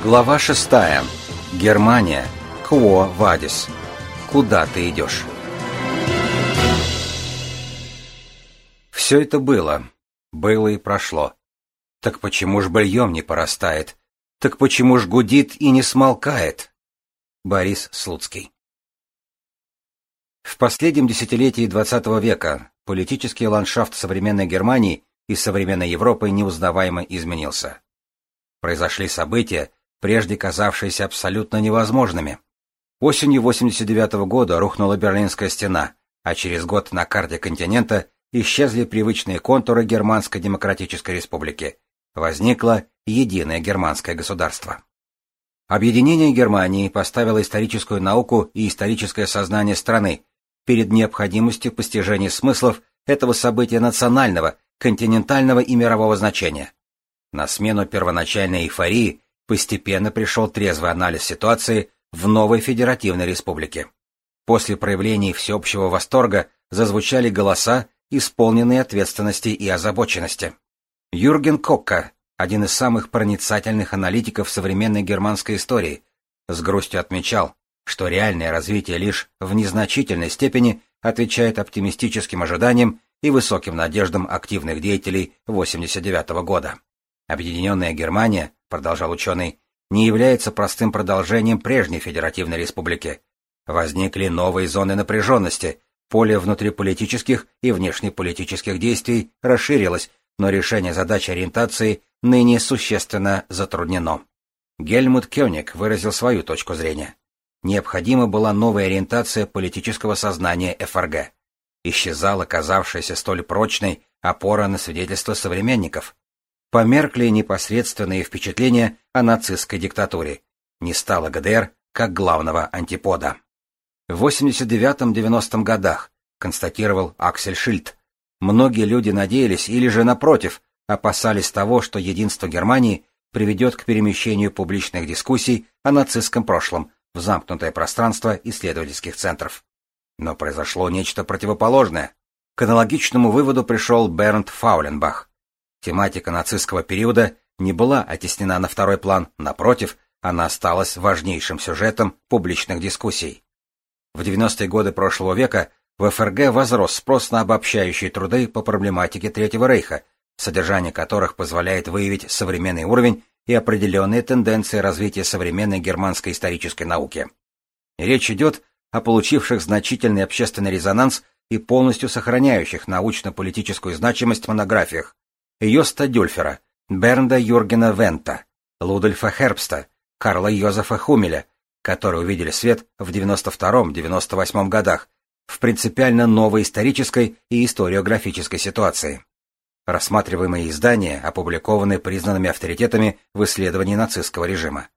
Глава шестая. Германия. Кво Вадис. Куда ты идешь? Все это было. Было и прошло. Так почему ж бельем не порастает? Так почему ж гудит и не смолкает? Борис Слуцкий. В последнем десятилетии XX века политический ландшафт современной Германии и современной Европы неузнаваемо изменился. Произошли события, прежде казавшиеся абсолютно невозможными. Осенью 89 -го года рухнула Берлинская стена, а через год на карте континента исчезли привычные контуры Германской Демократической Республики. Возникло единое германское государство. Объединение Германии поставило историческую науку и историческое сознание страны перед необходимостью постижения смыслов этого события национального, континентального и мирового значения. На смену первоначальной эйфории постепенно пришел трезвый анализ ситуации в новой федеративной республике. После проявлений всеобщего восторга зазвучали голоса, исполненные ответственности и озабоченности. Юрген Кокка, один из самых проницательных аналитиков современной германской истории, с грустью отмечал, что реальное развитие лишь в незначительной степени отвечает оптимистическим ожиданиям и высоким надеждам активных деятелей 89 года. Объединенная Германия, продолжал ученый, не является простым продолжением прежней Федеративной Республики. Возникли новые зоны напряженности, поле внутриполитических и внешнеполитических действий расширилось, но решение задач ориентации ныне существенно затруднено. Гельмут Кёник выразил свою точку зрения. Необходима была новая ориентация политического сознания ФРГ. Исчезала казавшаяся столь прочной опора на свидетельства современников. Померкли непосредственные впечатления о нацистской диктатуре. Не стало ГДР как главного антипода. В 89-90 годах, констатировал Аксель Шильд, многие люди надеялись или же, напротив, опасались того, что единство Германии приведет к перемещению публичных дискуссий о нацистском прошлом в замкнутое пространство исследовательских центров. Но произошло нечто противоположное. К аналогичному выводу пришел Бернт Фауленбах. Тематика нацистского периода не была оттеснена на второй план, напротив, она осталась важнейшим сюжетом публичных дискуссий. В 90-е годы прошлого века в ФРГ возрос спрос на обобщающие труды по проблематике Третьего Рейха, содержание которых позволяет выявить современный уровень и определенные тенденции развития современной германской исторической науки. Речь идет о получивших значительный общественный резонанс и полностью сохраняющих научно-политическую значимость монографиях Йоста Дюльфера, Бернда Юргена Вента, Лудольфа Хербста, Карла Йозефа Хумеля, которые увидели свет в 92-98 годах в принципиально новой исторической и историографической ситуации. Рассматриваемые издания опубликованы признанными авторитетами в исследовании нацистского режима.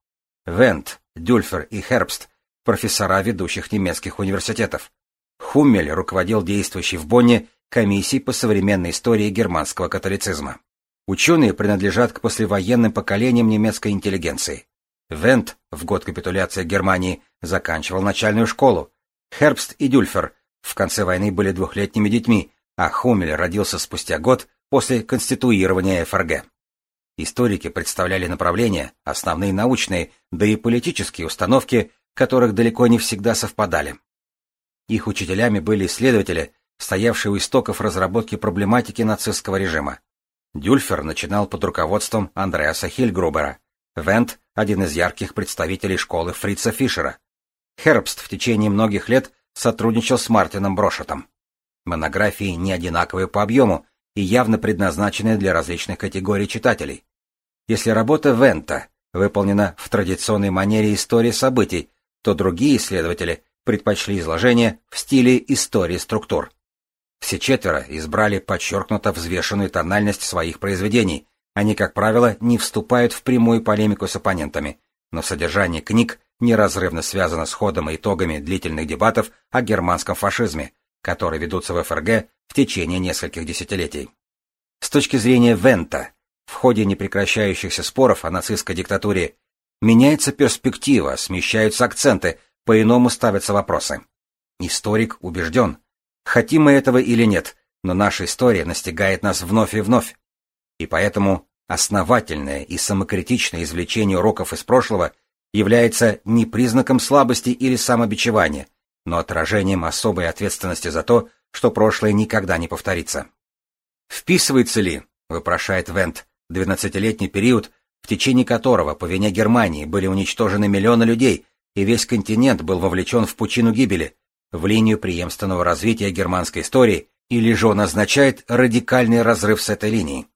Вент, Дюльфер и Хербст – профессора ведущих немецких университетов. Хуммель руководил действующей в Бонне комиссией по современной истории германского католицизма. Ученые принадлежат к послевоенным поколениям немецкой интеллигенции. Вент в год капитуляции Германии заканчивал начальную школу. Хербст и Дюльфер в конце войны были двухлетними детьми, а Хумель родился спустя год после конституирования ФРГ. Историки представляли направления, основные научные, да и политические установки, которых далеко не всегда совпадали. Их учителями были исследователи, стоявшие у истоков разработки проблематики нацистского режима. Дюльфер начинал под руководством Андреаса Хильгрубера, Вент – один из ярких представителей школы Фрица Фишера. Хербст в течение многих лет сотрудничал с Мартином Брошетом. Монографии не одинаковые по объему, и явно предназначены для различных категорий читателей. Если работа Вента выполнена в традиционной манере истории событий, то другие исследователи предпочли изложение в стиле истории структур. Все четверо избрали подчеркнуто взвешенную тональность своих произведений. Они, как правило, не вступают в прямую полемику с оппонентами, но содержание книг неразрывно связано с ходом и итогами длительных дебатов о германском фашизме, которые ведутся в ФРГ в течение нескольких десятилетий. С точки зрения Вента, в ходе непрекращающихся споров о нацистской диктатуре меняется перспектива, смещаются акценты, по-иному ставятся вопросы. Историк убежден, хотим мы этого или нет, но наша история настигает нас вновь и вновь. И поэтому Основательное и самокритичное извлечение уроков из прошлого является не признаком слабости или самобичевания, но отражением особой ответственности за то, что прошлое никогда не повторится. Вписывается ли, вопрошает Вент, двенадцатилетний период, в течение которого по вине Германии были уничтожены миллионы людей, и весь континент был вовлечен в пучину гибели, в линию преемственного развития германской истории, или же он означает радикальный разрыв с этой линией?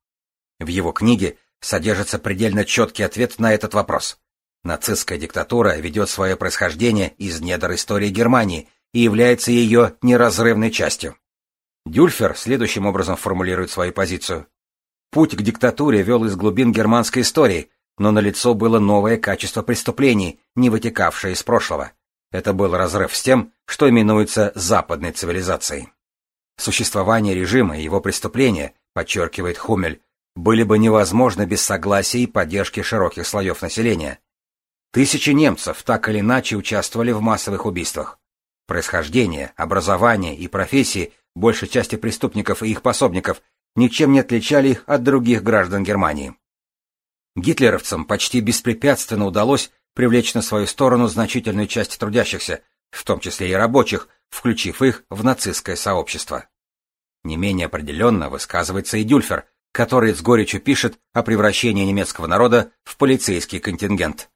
В его книге содержится предельно четкий ответ на этот вопрос. Нацистская диктатура ведет свое происхождение из недр истории Германии и является ее неразрывной частью. Дюльфер следующим образом формулирует свою позицию. Путь к диктатуре вел из глубин германской истории, но налицо было новое качество преступлений, не вытекавшее из прошлого. Это был разрыв с тем, что именуется западной цивилизацией. Существование режима и его преступления, подчеркивает Хумель, были бы невозможны без согласия и поддержки широких слоев населения. Тысячи немцев так или иначе участвовали в массовых убийствах. Происхождение, образование и профессии большей части преступников и их пособников ничем не отличали их от других граждан Германии. Гитлеровцам почти беспрепятственно удалось привлечь на свою сторону значительную часть трудящихся, в том числе и рабочих, включив их в нацистское сообщество. Не менее определенно высказывается и Дюльфер, который с горечью пишет о превращении немецкого народа в полицейский контингент.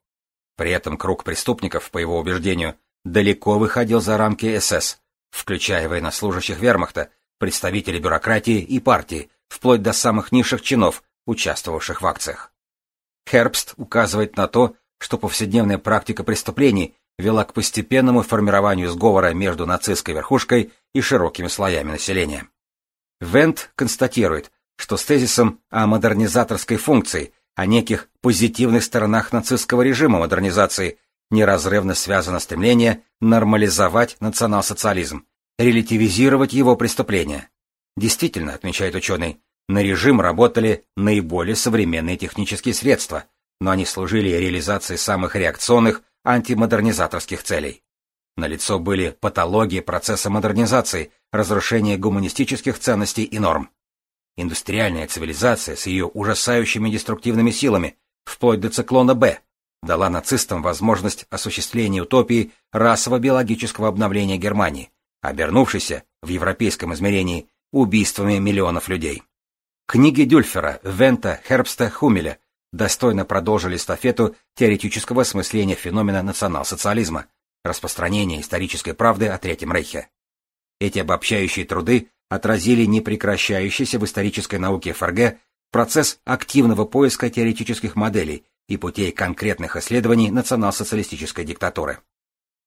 При этом круг преступников, по его убеждению, далеко выходил за рамки СС, включая военнослужащих вермахта, представителей бюрократии и партии, вплоть до самых низших чинов, участвовавших в акциях. Хербст указывает на то, что повседневная практика преступлений вела к постепенному формированию сговора между нацистской верхушкой и широкими слоями населения. Вент констатирует, что с тезисом о модернизаторской функции, о неких позитивных сторонах нацистского режима модернизации неразрывно связано стремление нормализовать национал-социализм, релятивизировать его преступления. Действительно, отмечает ученый, на режим работали наиболее современные технические средства, но они служили реализации самых реакционных антимодернизаторских целей. Налицо были патологии процесса модернизации, разрушение гуманистических ценностей и норм. Индустриальная цивилизация с ее ужасающими деструктивными силами, вплоть до циклона Б, дала нацистам возможность осуществления утопии расово-биологического обновления Германии, обернувшейся, в европейском измерении, убийствами миллионов людей. Книги Дюльфера, Вента, Хербста, Хумеля достойно продолжили эстафету теоретического осмысления феномена национал-социализма, распространения исторической правды о Третьем Рейхе. Эти обобщающие труды отразили непрекращающийся в исторической науке ФРГ процесс активного поиска теоретических моделей и путей конкретных исследований национал-социалистической диктатуры.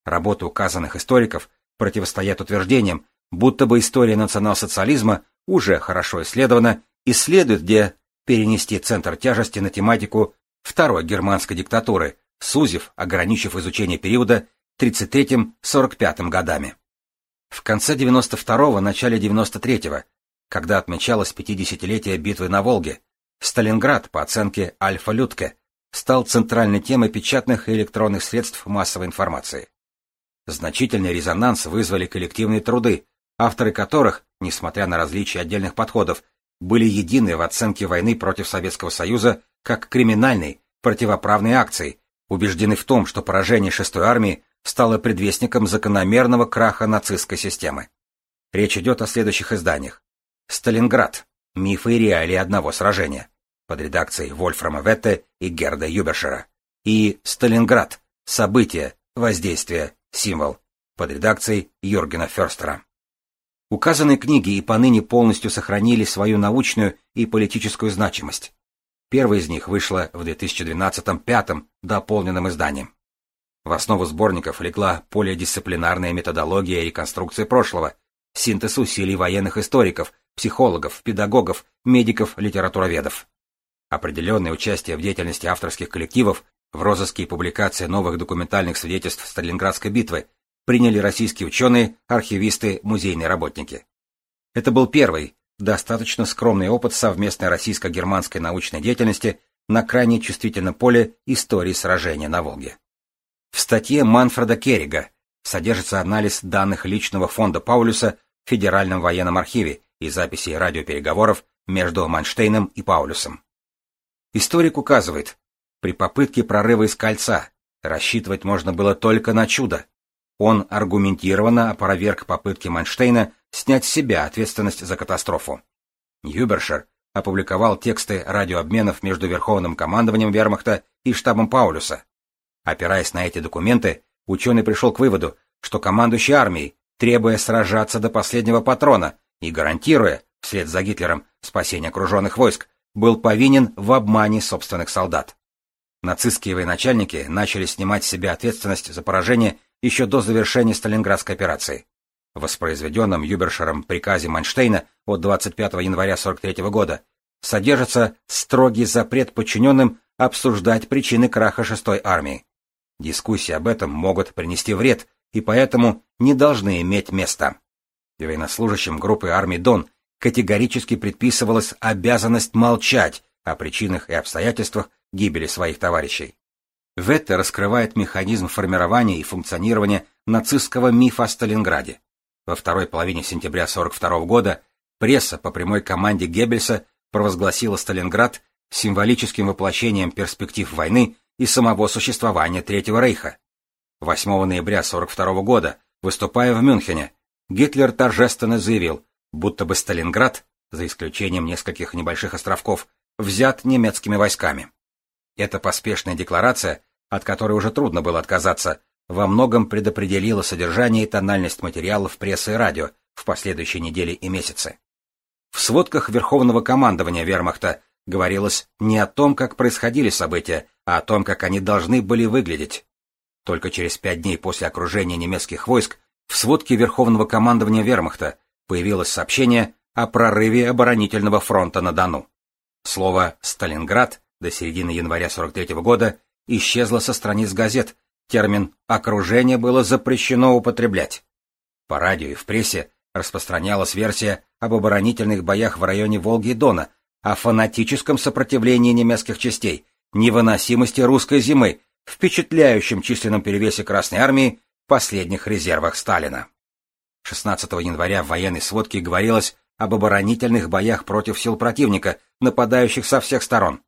Работы указанных историков противостоят утверждениям, будто бы история национал-социализма уже хорошо исследована и следует где перенести центр тяжести на тематику второй германской диктатуры, сузив, ограничив изучение периода 33-45 годами. В конце 92-го, начале 93-го, когда отмечалось 50-летие битвы на Волге, Сталинград, по оценке Альфа Лютке, стал центральной темой печатных и электронных средств массовой информации. Значительный резонанс вызвали коллективные труды, авторы которых, несмотря на различия отдельных подходов, были едины в оценке войны против Советского Союза как криминальной, противоправной акции, убеждены в том, что поражение шестой армии стало предвестником закономерного краха нацистской системы. Речь идет о следующих изданиях. «Сталинград. Мифы и реалии одного сражения» под редакцией Вольфрама Ветте и Герда Юбершера, и «Сталинград. События, воздействие, символ» под редакцией Юргена Ферстера. Указанные книги и поныне полностью сохранили свою научную и политическую значимость. Первая из них вышла в 2012 пятом дополненном изданием. В основу сборников легла полидисциплинарная методология реконструкции прошлого, синтез усилий военных историков, психологов, педагогов, медиков, литературоведов. Определенное участие в деятельности авторских коллективов в розыске и публикации новых документальных свидетельств Сталинградской битвы приняли российские ученые, архивисты, музейные работники. Это был первый, достаточно скромный опыт совместной российско-германской научной деятельности на крайне чувствительном поле истории сражения на Волге. В статье Манфреда Керрига содержится анализ данных личного фонда Паулюса в Федеральном военном архиве и записи радиопереговоров между Манштейном и Паулюсом. Историк указывает, при попытке прорыва из кольца рассчитывать можно было только на чудо. Он аргументированно опроверг попытки Манштейна снять с себя ответственность за катастрофу. Юбершер опубликовал тексты радиообменов между Верховным командованием Вермахта и штабом Паулюса. Опираясь на эти документы, ученый пришел к выводу, что командующий армией, требуя сражаться до последнего патрона и гарантируя, вслед за Гитлером, спасение окруженных войск, был повинен в обмане собственных солдат. Нацистские военачальники начали снимать с себя ответственность за поражение еще до завершения Сталинградской операции. В воспроизведенном Юбершером приказе Манштейна от 25 января 43 года содержится строгий запрет подчиненным обсуждать причины краха 6-й армии. Дискуссии об этом могут принести вред и поэтому не должны иметь места. Военнослужащим группы армии Дон категорически предписывалась обязанность молчать о причинах и обстоятельствах гибели своих товарищей. Ветте раскрывает механизм формирования и функционирования нацистского мифа о Сталинграде. Во второй половине сентября 1942 года пресса по прямой команде Геббельса провозгласила Сталинград символическим воплощением перспектив войны и самого существования Третьего Рейха. 8 ноября 1942 года, выступая в Мюнхене, Гитлер торжественно заявил, будто бы Сталинград, за исключением нескольких небольших островков, взят немецкими войсками. Эта поспешная декларация, от которой уже трудно было отказаться, во многом предопределила содержание и тональность материалов прессы и радио в последующие недели и месяцы. В сводках Верховного командования Вермахта говорилось не о том, как происходили события, а о том, как они должны были выглядеть. Только через пять дней после окружения немецких войск в сводке Верховного командования Вермахта появилось сообщение о прорыве оборонительного фронта на Дону. Слово «Сталинград» до середины января 43 года исчезло со страниц газет, термин «окружение» было запрещено употреблять. По радио и в прессе распространялась версия об оборонительных боях в районе Волги и Дона, о фанатическом сопротивлении немецких частей, невыносимости русской зимы, впечатляющем численном перевесе Красной Армии, последних резервах Сталина. 16 января в военной сводке говорилось об оборонительных боях против сил противника, нападающих со всех сторон.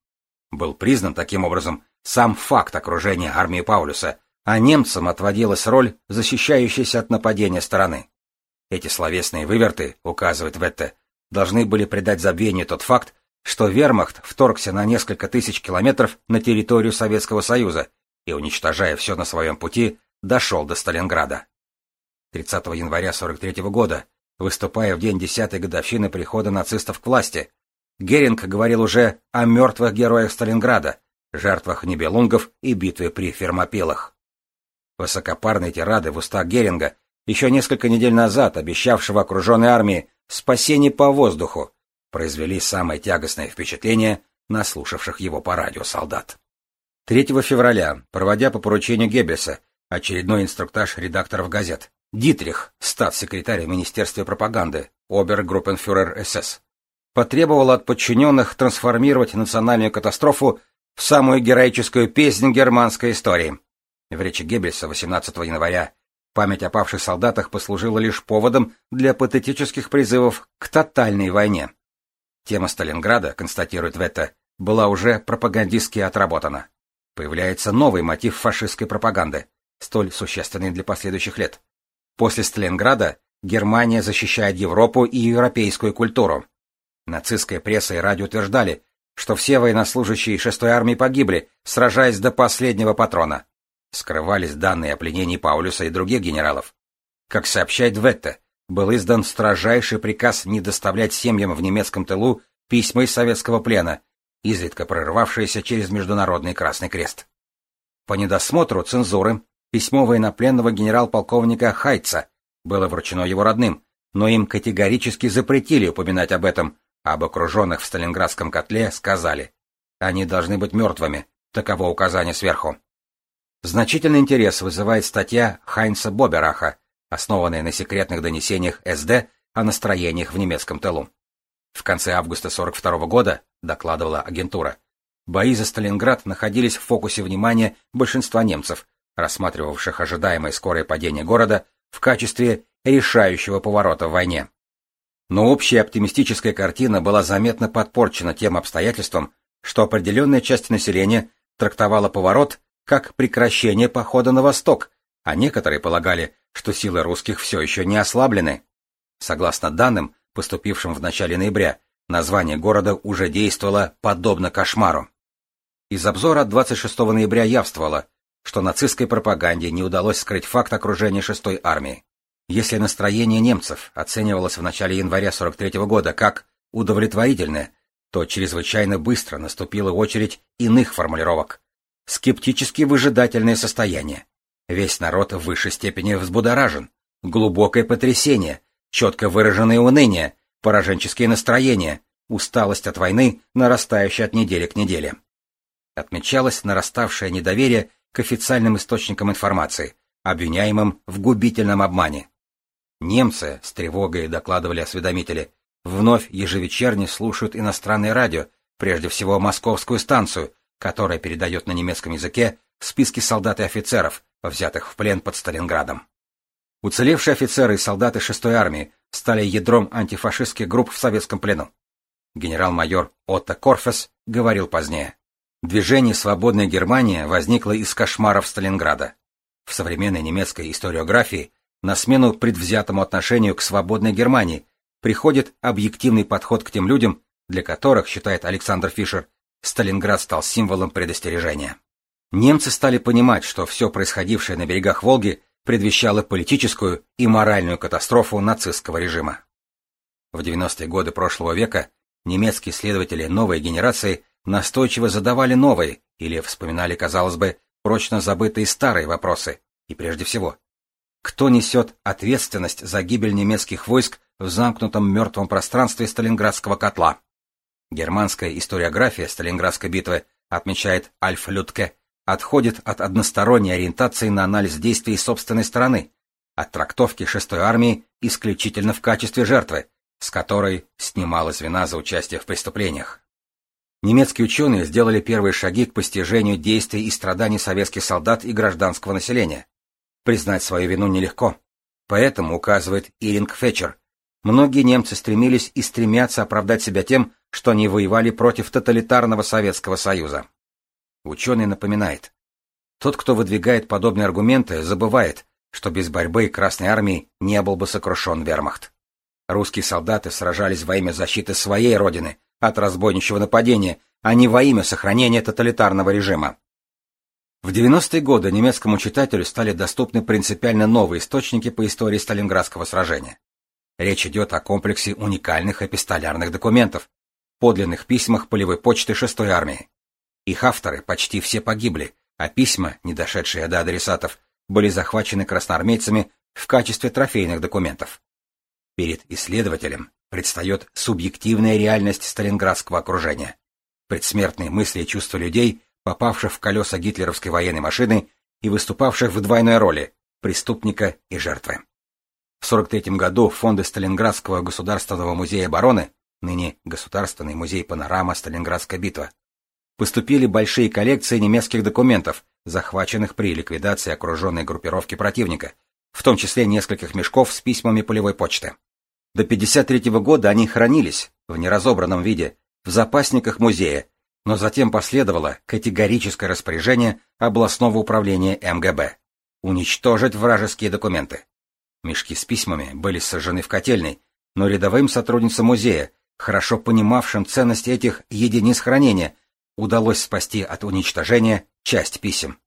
Был признан таким образом сам факт окружения армии Паулюса, а немцам отводилась роль, защищающейся от нападения стороны. Эти словесные выверты, указывает Ветте, должны были придать забвению тот факт, что вермахт вторгся на несколько тысяч километров на территорию Советского Союза и, уничтожая все на своем пути, дошел до Сталинграда. 30 января 43 года, выступая в день десятой годовщины прихода нацистов к власти, Геринг говорил уже о мертвых героях Сталинграда, жертвах Нибелунгов и битве при Фермопилах. Высокопарные тирады в устах Геринга, еще несколько недель назад обещавшего окруженной армии спасение по воздуху, произвели самое тягостное впечатление на слушавших его по радио солдат. 3 февраля, проводя по поручению Геббельса очередной инструктаж редакторов газет, Дитрих, статс-секретарь Министерства пропаганды, обергруппенфюрер СС, потребовал от подчиненных трансформировать национальную катастрофу в самую героическую песнь германской истории. В речи Геббельса 18 января память о павших солдатах послужила лишь поводом для патетических призывов к тотальной войне. Тема Сталинграда, констатирует Ветта, была уже пропагандистски отработана. Появляется новый мотив фашистской пропаганды, столь существенный для последующих лет. После Сталинграда Германия защищает Европу и европейскую культуру. Нацистская пресса и радио утверждали, что все военнослужащие 6-й армии погибли, сражаясь до последнего патрона. Скрывались данные о пленении Паулюса и других генералов. Как сообщает Ветте, был издан строжайший приказ не доставлять семьям в немецком тылу письма из советского плена, изредка прорывавшиеся через Международный Красный Крест. По недосмотру цензуры письмо военнопленного генерал-полковника Хайца было вручено его родным, но им категорически запретили упоминать об этом, об окруженных в Сталинградском котле сказали. Они должны быть мертвыми, таково указание сверху. Значительный интерес вызывает статья Хайнца Бобераха, основанная на секретных донесениях СД о настроениях в немецком тылу. В конце августа 42 года, докладывала агентура, бои за Сталинград находились в фокусе внимания большинства немцев, рассматривавших ожидаемое скорое падение города в качестве решающего поворота в войне. Но общая оптимистическая картина была заметно подпорчена тем обстоятельством, что определенная часть населения трактовала поворот как прекращение похода на восток, а некоторые полагали, что силы русских все еще не ослаблены. Согласно данным, поступившим в начале ноября, название города уже действовало подобно кошмару. Из обзора от 26 ноября явствовало, что нацистской пропаганде не удалось скрыть факт окружения 6-й армии. Если настроение немцев оценивалось в начале января 43 -го года как удовлетворительное, то чрезвычайно быстро наступила очередь иных формулировок. Скептически выжидательное состояние. Весь народ в высшей степени взбудоражен. Глубокое потрясение, четко выраженное уныние, пораженческие настроения, усталость от войны, нарастающая от недели к неделе. Отмечалось нараставшее недоверие к официальным источникам информации, обвиняемым в губительном обмане. Немцы с тревогой докладывали осведомители, вновь ежевечерне слушают иностранное радио, прежде всего московскую станцию, которая передает на немецком языке списки солдат и офицеров, взятых в плен под Сталинградом. Уцелевшие офицеры и солдаты 6-й армии стали ядром антифашистских групп в советском плену. Генерал-майор Отто Корфес говорил позднее. Движение «Свободная Германия» возникло из кошмаров Сталинграда. В современной немецкой историографии на смену предвзятому отношению к свободной Германии приходит объективный подход к тем людям, для которых, считает Александр Фишер, Сталинград стал символом предостережения. Немцы стали понимать, что все происходившее на берегах Волги предвещало политическую и моральную катастрофу нацистского режима. В 90-е годы прошлого века немецкие исследователи новой генерации настойчиво задавали новые или вспоминали, казалось бы, прочно забытые старые вопросы, и прежде всего, кто несет ответственность за гибель немецких войск в замкнутом мертвом пространстве Сталинградского котла? Германская историография Сталинградской битвы, отмечает Альф Людке, отходит от односторонней ориентации на анализ действий собственной страны, от трактовки 6-й армии исключительно в качестве жертвы, с которой снималась вина за участие в преступлениях. Немецкие ученые сделали первые шаги к постижению действий и страданий советских солдат и гражданского населения. Признать свою вину нелегко. Поэтому, указывает Иринг Фетчер, многие немцы стремились и стремятся оправдать себя тем, что они воевали против тоталитарного Советского Союза. Ученый напоминает, тот, кто выдвигает подобные аргументы, забывает, что без борьбы Красной Армии не был бы сокрушен вермахт. Русские солдаты сражались во имя защиты своей родины от разбойничьего нападения, а не во имя сохранения тоталитарного режима. В 90-е годы немецкому читателю стали доступны принципиально новые источники по истории Сталинградского сражения. Речь идет о комплексе уникальных эпистолярных документов, подлинных письмах полевой почты 6-й армии. Их авторы почти все погибли, а письма, не дошедшие до адресатов, были захвачены красноармейцами в качестве трофейных документов. Перед исследователем предстает субъективная реальность сталинградского окружения, предсмертные мысли и чувства людей, попавших в колеса гитлеровской военной машины и выступавших в двойной роли преступника и жертвы. В 1943 году фонды Сталинградского государственного музея обороны ныне Государственный музей «Панорама. Сталинградская битва», поступили большие коллекции немецких документов, захваченных при ликвидации окруженной группировки противника, в том числе нескольких мешков с письмами полевой почты. До 1953 года они хранились, в неразобранном виде, в запасниках музея, но затем последовало категорическое распоряжение областного управления МГБ уничтожить вражеские документы. Мешки с письмами были сожжены в котельной, но рядовым сотрудницам музея хорошо понимавшим ценность этих единиц хранения, удалось спасти от уничтожения часть писем.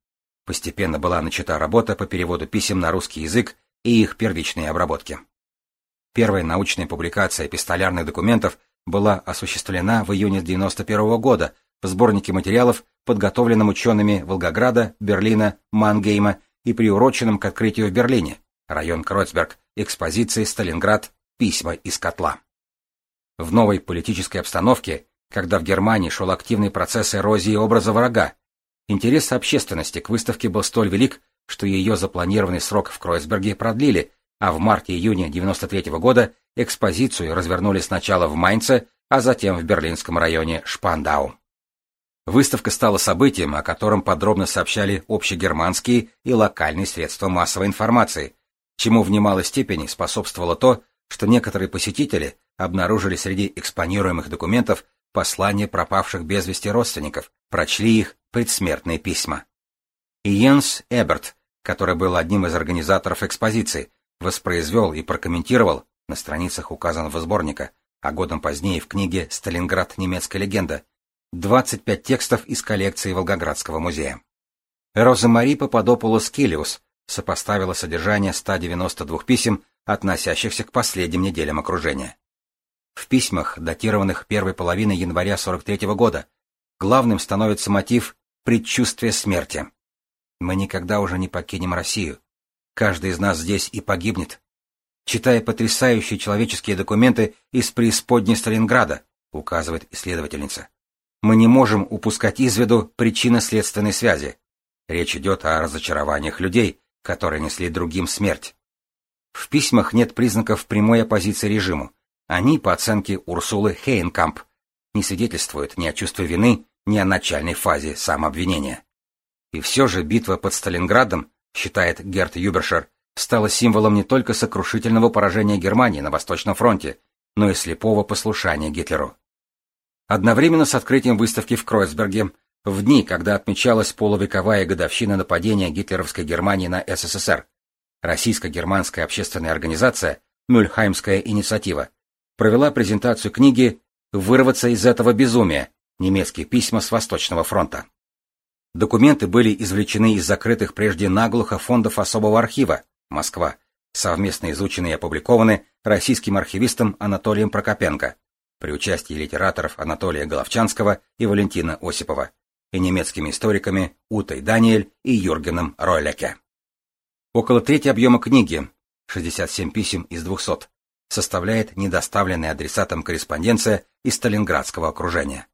Постепенно была начата работа по переводу писем на русский язык и их первичной обработке. Первая научная публикация эпистолярных документов была осуществлена в июне 1991 года в сборнике материалов, подготовленном учеными Волгограда, Берлина, Мангейма и приуроченном к открытию в Берлине, район Кройцберг, экспозиции «Сталинград. Письма из котла». В новой политической обстановке, когда в Германии шел активный процесс эрозии образа врага, интерес общественности к выставке был столь велик, что ее запланированный срок в Кройсберге продлили, а в марте-июне 93 -го года экспозицию развернули сначала в Майнце, а затем в берлинском районе Шпандау. Выставка стала событием, о котором подробно сообщали общегерманские и локальные средства массовой информации, чему в немалой степени способствовало то, что некоторые посетители обнаружили среди экспонируемых документов послания пропавших без вести родственников, прочли их предсмертные письма. И Йенс Эберт, который был одним из организаторов экспозиции, воспроизвел и прокомментировал, на страницах указанного сборника, а годом позднее в книге «Сталинград. Немецкая легенда», 25 текстов из коллекции Волгоградского музея. Розамари Пападопулос Килиус сопоставила содержание 192 писем, относящихся к последним неделям окружения. В письмах, датированных первой половиной января 43 -го года, главным становится мотив предчувствия смерти. Мы никогда уже не покинем Россию. Каждый из нас здесь и погибнет. Читая потрясающие человеческие документы из преисподней Сталинграда, указывает исследовательница, мы не можем упускать из виду причинно-следственной связи. Речь идет о разочарованиях людей, которые несли другим смерть. В письмах нет признаков прямой оппозиции режиму. Они, по оценке Урсулы Хейнкамп, не свидетельствуют ни о чувстве вины, ни о начальной фазе самообвинения. И все же битва под Сталинградом, считает Герт Юбершер, стала символом не только сокрушительного поражения Германии на Восточном фронте, но и слепого послушания Гитлеру. Одновременно с открытием выставки в Кройцберге, в дни, когда отмечалась полувековая годовщина нападения гитлеровской Германии на СССР, Российско-германская общественная организация «Мюльхаймская инициатива» провела презентацию книги «Вырваться из этого безумия. Немецкие письма с Восточного фронта». Документы были извлечены из закрытых прежде наглухо фондов особого архива Москва, совместно изучены и опубликованы российским архивистом Анатолием Прокопенко при участии литераторов Анатолия Головчанского и Валентина Осипова и немецкими историками Утой Даниэль и Юргеном Ройлеке. Около трети объема книги, 67 писем из 200, составляет недоставленная адресатам корреспонденция из Сталинградского окружения.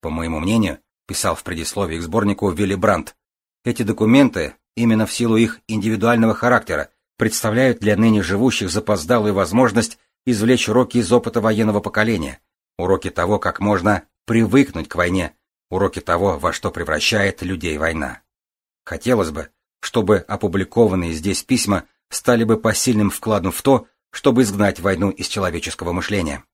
По моему мнению, писал в предисловии к сборнику Вилли Брандт, эти документы, именно в силу их индивидуального характера, представляют для ныне живущих запоздалую возможность извлечь уроки из опыта военного поколения, уроки того, как можно привыкнуть к войне, уроки того, во что превращает людей война. Хотелось бы, чтобы опубликованные здесь письма стали бы посильным вкладом в то, чтобы изгнать войну из человеческого мышления.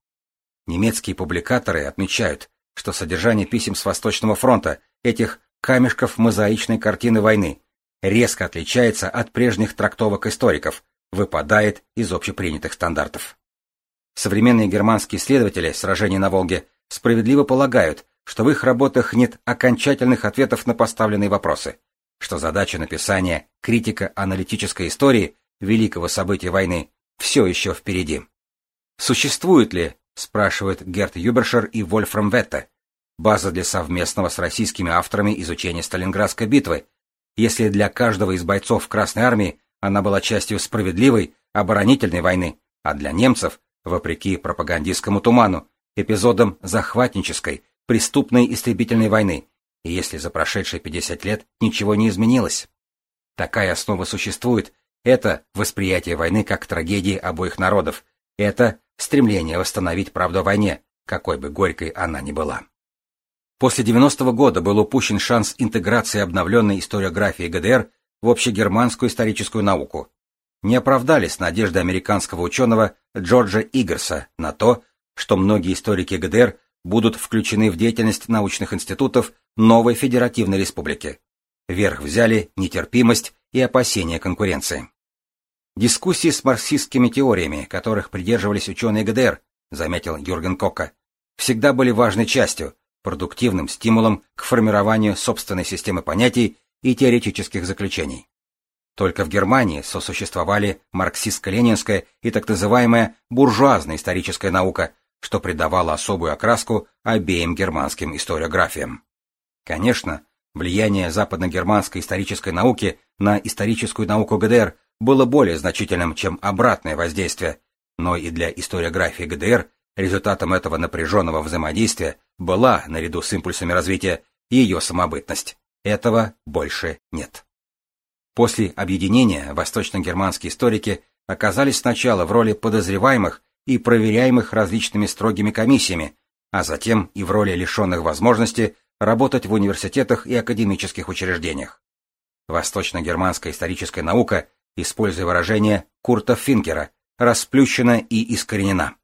Немецкие публикаторы отмечают, что содержание писем с Восточного фронта, этих камешков мозаичной картины войны, резко отличается от прежних трактовок историков, выпадает из общепринятых стандартов. Современные германские исследователи сражений на Волге справедливо полагают, что в их работах нет окончательных ответов на поставленные вопросы, что задача написания критико-аналитической истории великого события войны все еще впереди. Существует ли, спрашивают Герт Юбершер и Вольфрам Ветте, база для совместного с российскими авторами изучения Сталинградской битвы, если для каждого из бойцов Красной Армии она была частью справедливой, оборонительной войны, а для немцев вопреки пропагандистскому туману, эпизодом захватнической, преступной истребительной войны, если за прошедшие 50 лет ничего не изменилось. Такая основа существует, это восприятие войны как трагедии обоих народов, это стремление восстановить правду о войне, какой бы горькой она ни была. После 90-го года был упущен шанс интеграции обновленной историографии ГДР в общегерманскую историческую науку, не оправдались надежды американского ученого Джорджа Игерса на то, что многие историки ГДР будут включены в деятельность научных институтов новой федеративной республики. Верх взяли нетерпимость и опасения конкуренции. Дискуссии с марксистскими теориями, которых придерживались ученые ГДР, заметил Юрген Кока, всегда были важной частью, продуктивным стимулом к формированию собственной системы понятий и теоретических заключений. Только в Германии сосуществовали марксистско-ленинская и так называемая буржуазная историческая наука, что придавало особую окраску обеим германским историографиям. Конечно, влияние западно-германской исторической науки на историческую науку ГДР было более значительным, чем обратное воздействие, но и для историографии ГДР результатом этого напряженного взаимодействия была, наряду с импульсами развития, ее самобытность. Этого больше нет. После объединения восточно-германские историки оказались сначала в роли подозреваемых и проверяемых различными строгими комиссиями, а затем и в роли лишенных возможности работать в университетах и академических учреждениях. Восточно-германская историческая наука, используя выражение Курта Финкера, расплющена и искоренена.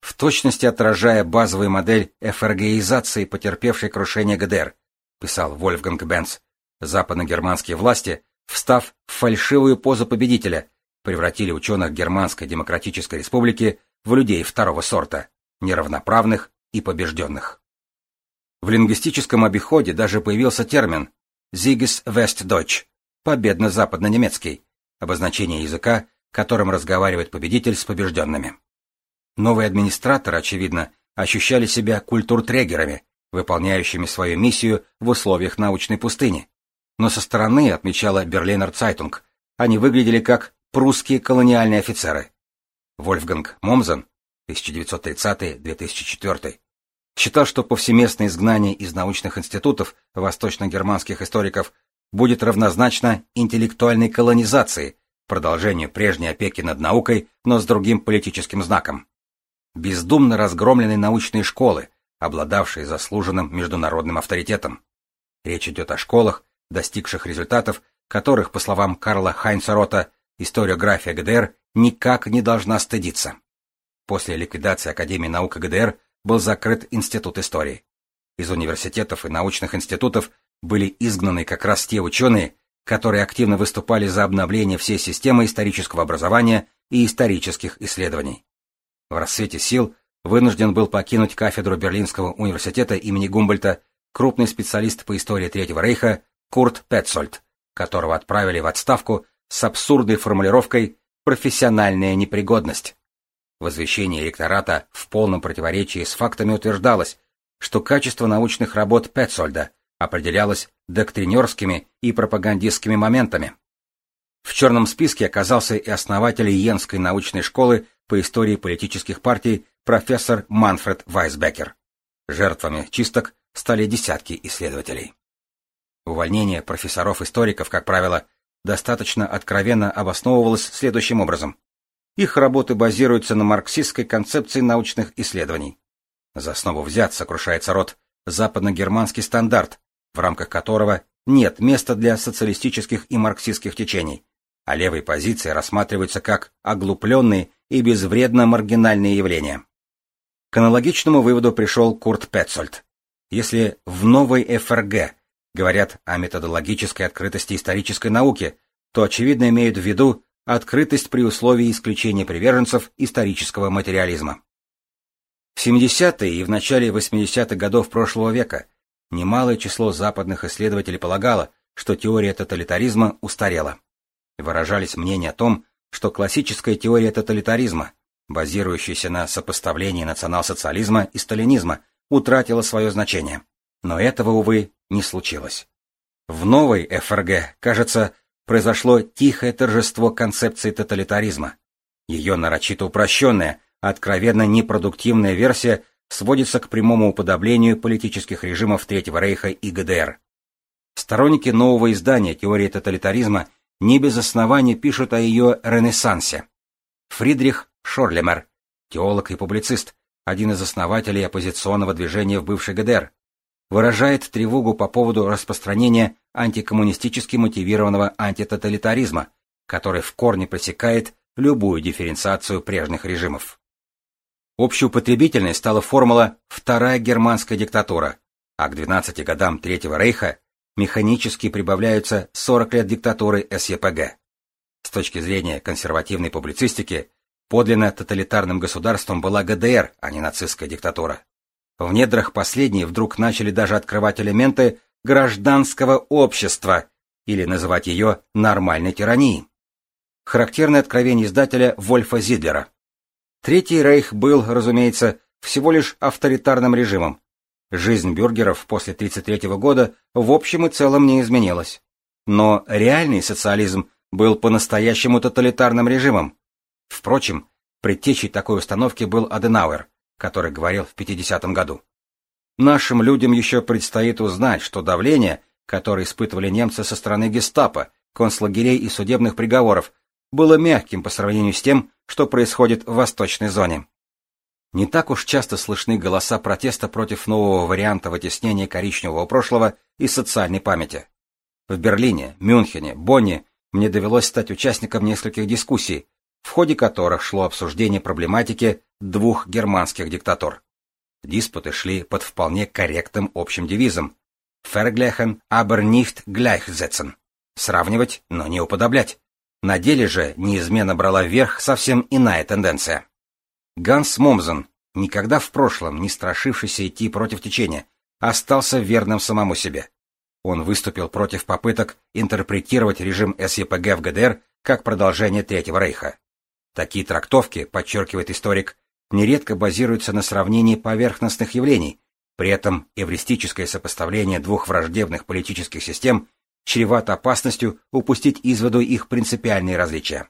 в точности отражая базовую модель ФРГизации, потерпевшей крушение ГДР, писал Вольфганг Бенц. Западногерманские власти, встав в фальшивую позу победителя, превратили ученых Германской Демократической Республики в людей второго сорта, неравноправных и побежденных. В лингвистическом обиходе даже появился термин «Siegeswestdeutsch» — победно-западно-немецкий, обозначение языка, которым разговаривает победитель с побежденными. Новые администраторы, очевидно, ощущали себя культуртрегерами, выполняющими свою миссию в условиях научной пустыни. Но со стороны, отмечала Берлинер Цайтунг, они выглядели как прусские колониальные офицеры. Вольфганг Момзен, 1930-2004, считал, что повсеместное изгнание из научных институтов восточно-германских историков будет равнозначно интеллектуальной колонизации, продолжению прежней опеки над наукой, но с другим политическим знаком. Бездумно разгромленные научные школы, обладавшие заслуженным международным авторитетом. Речь идет о школах, достигших результатов, которых, по словам Карла Хайнца Рота, историография ГДР никак не должна стыдиться. После ликвидации Академии наук ГДР был закрыт Институт истории. Из университетов и научных институтов были изгнаны как раз те ученые, которые активно выступали за обновление всей системы исторического образования и исторических исследований. В рассвете сил вынужден был покинуть кафедру Берлинского университета имени Гумбольта крупный специалист по истории Третьего Рейха Курт Петцольд, которого отправили в отставку с абсурдной формулировкой «профессиональная непригодность». В извещении ректората в полном противоречии с фактами утверждалось, что качество научных работ Петцольда определялось доктринерскими и пропагандистскими моментами. В черном списке оказался и основатель Йенской научной школы по истории политических партий профессор Манфред Вайсбекер. Жертвами чисток стали десятки исследователей. Увольнение профессоров-историков, как правило, достаточно откровенно обосновывалось следующим образом. Их работы базируются на марксистской концепции научных исследований. За основу взят, сокрушается род, западно-германский стандарт, в рамках которого нет места для социалистических и марксистских течений, а левые позиции рассматриваются как оглупленные и безвредно маргинальные явления. К аналогичному выводу пришел Курт Петцольд. Если в новой ФРГ говорят о методологической открытости исторической науки, то очевидно имеют в виду открытость при условии исключения приверженцев исторического материализма. В 70-е и в начале 80-х годов прошлого века немалое число западных исследователей полагало, что теория тоталитаризма устарела. Выражались мнения о том, что классическая теория тоталитаризма, базирующаяся на сопоставлении национал-социализма и сталинизма, утратила свое значение. Но этого, увы, не случилось. В новой ФРГ, кажется, произошло тихое торжество концепции тоталитаризма. Ее нарочито упрощенная, откровенно непродуктивная версия сводится к прямому уподоблению политических режимов Третьего Рейха и ГДР. Сторонники нового издания теории тоталитаризма не без оснований пишут о ее ренессансе. Фридрих Шорлемер, теолог и публицист, один из основателей оппозиционного движения в бывшей ГДР, выражает тревогу по поводу распространения антикоммунистически мотивированного антитоталитаризма, который в корне пресекает любую дифференциацию прежних режимов. Общеупотребительной стала формула «вторая германская диктатура», а к 12 годам Третьего Рейха механически прибавляются 40 лет диктатуры СЕПГ. С точки зрения консервативной публицистики, подлинно тоталитарным государством была ГДР, а не нацистская диктатура. В недрах последней вдруг начали даже открывать элементы гражданского общества, или называть ее нормальной тиранией. Характерное откровение издателя Вольфа Зидлера. Третий рейх был, разумеется, всего лишь авторитарным режимом, Жизнь бюргеров после 1933 года в общем и целом не изменилась. Но реальный социализм был по-настоящему тоталитарным режимом. Впрочем, предтечей такой установки был Аденауэр, который говорил в 50-м году. Нашим людям еще предстоит узнать, что давление, которое испытывали немцы со стороны гестапо, концлагерей и судебных приговоров, было мягким по сравнению с тем, что происходит в восточной зоне. Не так уж часто слышны голоса протеста против нового варианта вытеснения коричневого прошлого из социальной памяти. В Берлине, Мюнхене, Бонне мне довелось стать участником нескольких дискуссий, в ходе которых шло обсуждение проблематики двух германских диктатур. Диспуты шли под вполне корректным общим девизом «Vergleichen, aber nicht gleichsetzen» — «сравнивать, но не уподоблять». На деле же неизменно брала вверх совсем иная тенденция. Ганс Момзен, никогда в прошлом не страшившийся идти против течения, остался верным самому себе. Он выступил против попыток интерпретировать режим СЕПГ в ГДР как продолжение Третьего Рейха. Такие трактовки, подчеркивает историк, нередко базируются на сравнении поверхностных явлений, при этом эвристическое сопоставление двух враждебных политических систем чревато опасностью упустить из виду их принципиальные различия.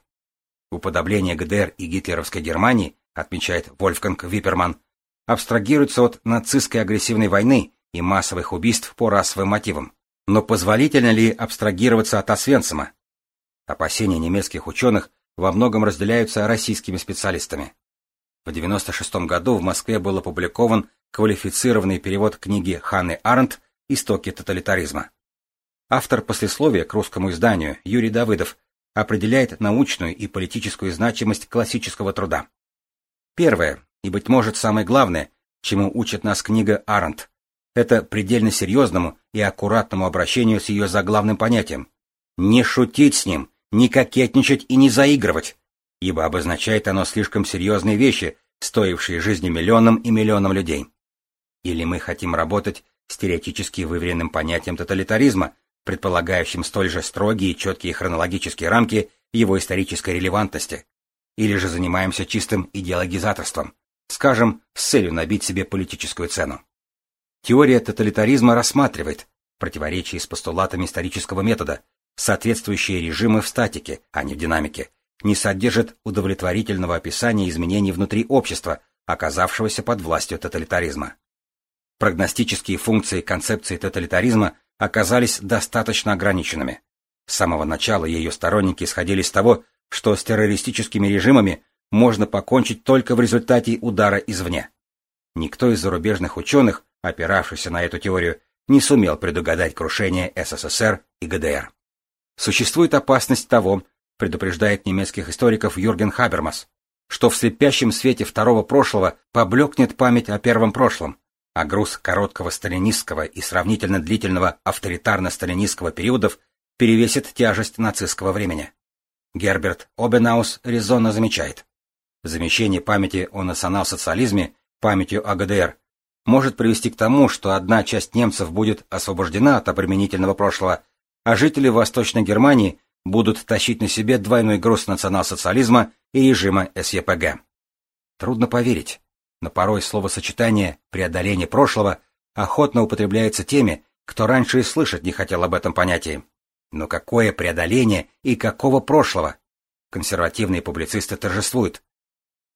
Уподобление ГДР и гитлеровской Германии, отмечает Вольфганг Випперман, абстрагируется от нацистской агрессивной войны и массовых убийств по расовым мотивам. Но позволительно ли абстрагироваться от Освенцима? Опасения немецких ученых во многом разделяются российскими специалистами. В 1996 году в Москве был опубликован квалифицированный перевод книги Ханны Арендт «Истоки тоталитаризма». Автор послесловия к русскому изданию Юрий Давыдов определяет научную и политическую значимость классического труда. Первое, и, быть может, самое главное, чему учит нас книга Арендт, это предельно серьезному и аккуратному обращению с ее заглавным понятием. Не шутить с ним, не кокетничать и не заигрывать, ибо обозначает оно слишком серьезные вещи, стоившие жизни миллионам и миллионам людей. Или мы хотим работать с теоретически выверенным понятием тоталитаризма, предполагающим столь же строгие и четкие хронологические рамки его исторической релевантности, или же занимаемся чистым идеологизаторством, скажем, с целью набить себе политическую цену. Теория тоталитаризма рассматривает противоречие с постулатами исторического метода, соответствующие режимы в статике, а не в динамике, не содержат удовлетворительного описания изменений внутри общества, оказавшегося под властью тоталитаризма. Прогностические функции концепции тоталитаризма оказались достаточно ограниченными. С самого начала ее сторонники исходили из того, что с террористическими режимами можно покончить только в результате удара извне. Никто из зарубежных ученых, опиравшихся на эту теорию, не сумел предугадать крушение СССР и ГДР. Существует опасность того, предупреждает немецких историков Юрген Хабермас, что в слепящем свете второго прошлого поблекнет память о первом прошлом, а груз короткого сталинистского и сравнительно длительного авторитарно-сталинистского периодов перевесит тяжесть нацистского времени. Герберт Обенаус резонно замечает. Замещение памяти о национал-социализме памятью о ГДР может привести к тому, что одна часть немцев будет освобождена от обременительного прошлого, а жители Восточной Германии будут тащить на себе двойной груз национал-социализма и режима СЕПГ. Трудно поверить, но порой словосочетание «преодоление прошлого» охотно употребляется теми, кто раньше и слышать не хотел об этом понятии. Но какое преодоление и какого прошлого? Консервативные публицисты торжествуют.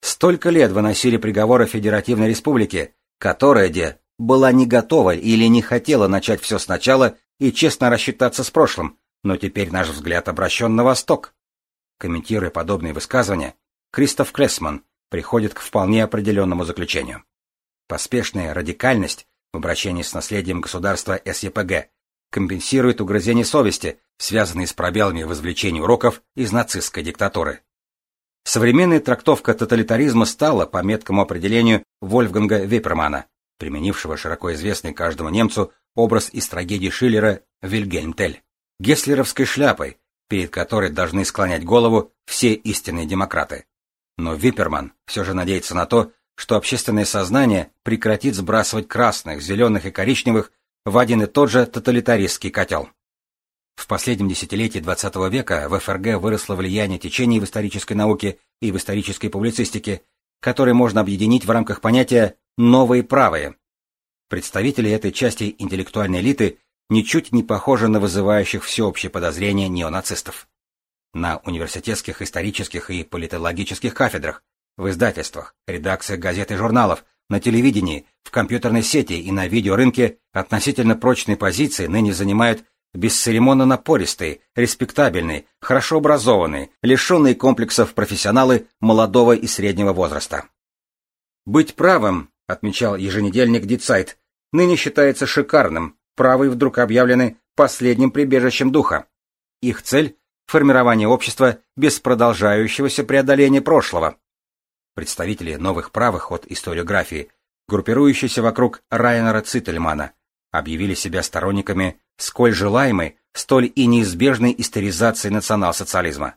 Столько лет выносили приговоры Федеративной Республики, которая, где была не готова или не хотела начать все сначала и честно рассчитаться с прошлым, но теперь наш взгляд обращен на восток. Комментируя подобные высказывания, Кристоф Клессман приходит к вполне определенному заключению. Поспешная радикальность в обращении с наследием государства СЕПГ компенсирует угрызение совести, связанные с пробелами в извлечении уроков из нацистской диктатуры. Современная трактовка тоталитаризма стала, по меткому определению Вольфганга Виппермана, применившего широко известный каждому немцу образ из трагедии Шиллера «Вильгельм Тель», геслеровской шляпой, перед которой должны склонять голову все истинные демократы. Но Випперман все же надеется на то, что общественное сознание прекратит сбрасывать красных, зеленых и коричневых в один и тот же тоталитаристский котел. В последнем десятилетии XX века в ФРГ выросло влияние течений в исторической науке и в исторической публицистике, которые можно объединить в рамках понятия «новые правые». Представители этой части интеллектуальной элиты ничуть не похожи на вызывающих всеобщее подозрение неонацистов на университетских исторических и политологических кафедрах, в издательствах, редакциях газет и журналов, на телевидении, в компьютерной сети и на видеорынке относительно прочные позиции ныне занимают бесцеремонно напористые, респектабельные, хорошо образованные, лишенные комплексов профессионалы молодого и среднего возраста. «Быть правым», — отмечал еженедельник Дицайт, — «ныне считается шикарным, правые вдруг объявлены последним прибежищем духа. Их цель формирование общества без продолжающегося преодоления прошлого. Представители новых правых от историографии, группирующиеся вокруг Райнера Циттельмана, объявили себя сторонниками сколь желаемой, столь и неизбежной историзации национал-социализма.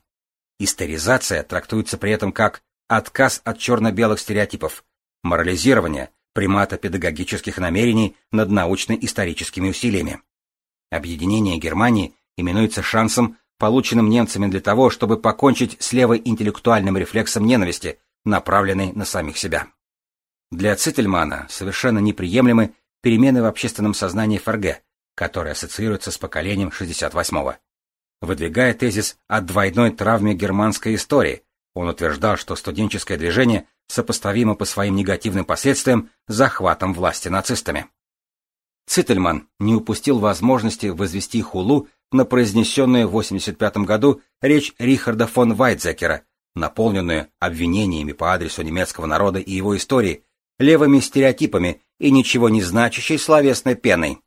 Историзация трактуется при этом как отказ от черно-белых стереотипов, морализирование, примата педагогических намерений над научно-историческими усилиями. Объединение Германии именуется шансом, полученным немцами для того, чтобы покончить с левоинтеллектуальным рефлексом ненависти, направленной на самих себя. Для Циттельмана совершенно неприемлемы перемены в общественном сознании ФРГ, которые ассоциируются с поколением 68-го. Выдвигая тезис о двойной травме германской истории, он утверждал, что студенческое движение сопоставимо по своим негативным последствиям с захватом власти нацистами. Циттельман не упустил возможности возвести хулу на произнесенную в 1985 году речь Рихарда фон Вайтзекера, наполненную обвинениями по адресу немецкого народа и его истории, левыми стереотипами и ничего не значащей словесной пеной.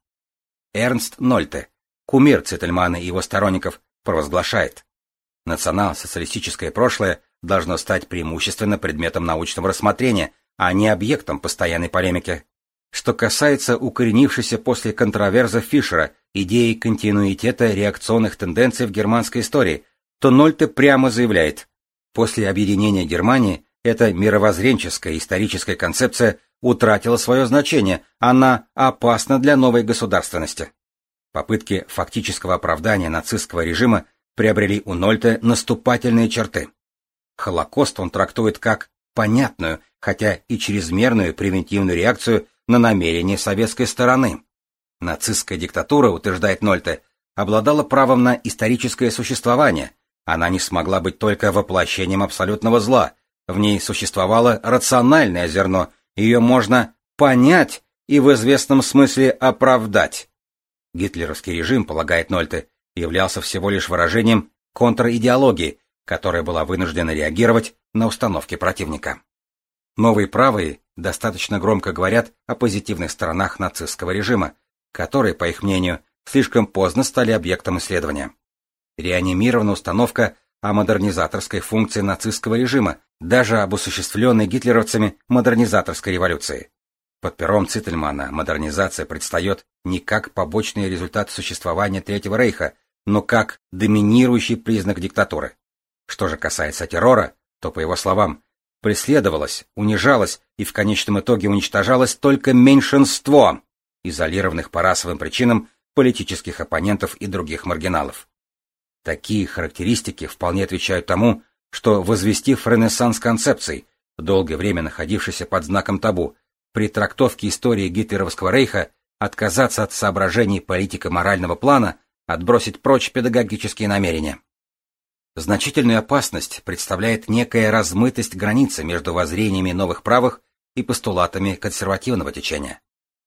Эрнст Нольте, кумир Циттельмана и его сторонников, провозглашает. Национал-социалистическое прошлое должно стать преимущественно предметом научного рассмотрения, а не объектом постоянной полемики. Что касается укоренившейся после контроверза Фишера идеи континуитета реакционных тенденций в германской истории, то Нольте прямо заявляет, после объединения Германии эта мировоззренческая историческая концепция утратила свое значение, она опасна для новой государственности. Попытки фактического оправдания нацистского режима приобрели у Нольте наступательные черты. Холокост он трактует как понятную, хотя и чрезмерную превентивную реакцию на намерения советской стороны. Нацистская диктатура, утверждает Нольте, обладала правом на историческое существование. Она не смогла быть только воплощением абсолютного зла. В ней существовало рациональное зерно, ее можно понять и в известном смысле оправдать. Гитлеровский режим, полагает Нольте, являлся всего лишь выражением контрадеологии, которая была вынуждена реагировать на установки противника. Новые правые достаточно громко говорят о позитивных сторонах нацистского режима, которые, по их мнению, слишком поздно стали объектом исследования. Реанимирована установка о модернизаторской функции нацистского режима, даже об осуществленной гитлеровцами модернизаторской революции. Под пером Циттельмана модернизация предстает не как побочный результат существования Третьего Рейха, но как доминирующий признак диктатуры. Что же касается террора, то, по его словам, преследовалось, унижалось и в конечном итоге уничтожалось только меньшинство, изолированных по расовым причинам политических оппонентов и других маргиналов. Такие характеристики вполне отвечают тому, что, возвестив ренессанс концепций, долгое время находившийся под знаком табу, при трактовке истории гитлеровского рейха отказаться от соображений политико-морального плана, отбросить прочь педагогические намерения. Значительную опасность представляет некая размытость границы между воззрениями новых правых и постулатами консервативного течения.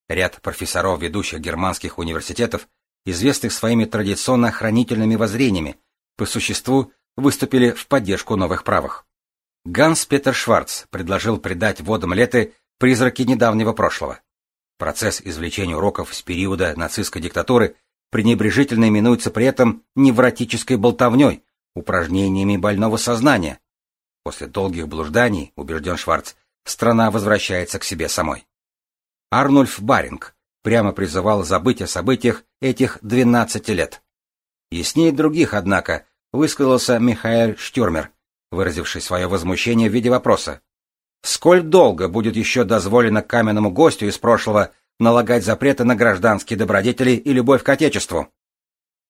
Ряд профессоров ведущих германских университетов, известных своими традиционно охранительными воззрениями, по существу выступили в поддержку новых правых. Ганс Петер Шварц предложил придать водам леты призраки недавнего прошлого. Процесс извлечения уроков с периода нацистской диктатуры пренебрежительно именуется при этом невротической болтовней, упражнениями больного сознания. После долгих блужданий, убежден Шварц, страна возвращается к себе самой. Арнульф Баринг прямо призывал забыть о событиях этих 12 лет. Яснее других, однако, высказался Михаэль Штюрмер, выразивший свое возмущение в виде вопроса. Сколь долго будет еще дозволено каменному гостю из прошлого налагать запреты на гражданские добродетели и любовь к Отечеству?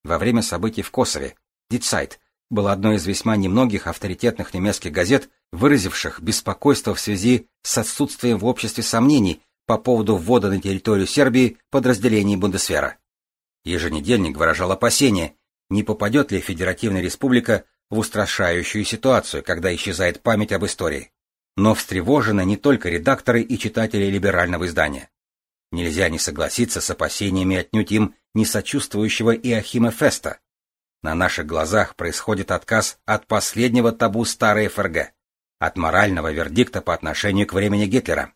Во время событий в Косове Дитсайт была одной из весьма немногих авторитетных немецких газет, выразивших беспокойство в связи с отсутствием в обществе сомнений по поводу ввода на территорию Сербии подразделений Бундесвера. Еженедельник выражал опасения, не попадет ли Федеративная Республика в устрашающую ситуацию, когда исчезает память об истории. Но встревожены не только редакторы и читатели либерального издания. Нельзя не согласиться с опасениями отнюдь им несочувствующего Иохима Феста, на наших глазах происходит отказ от последнего табу старой ФРГ, от морального вердикта по отношению к времени Гитлера.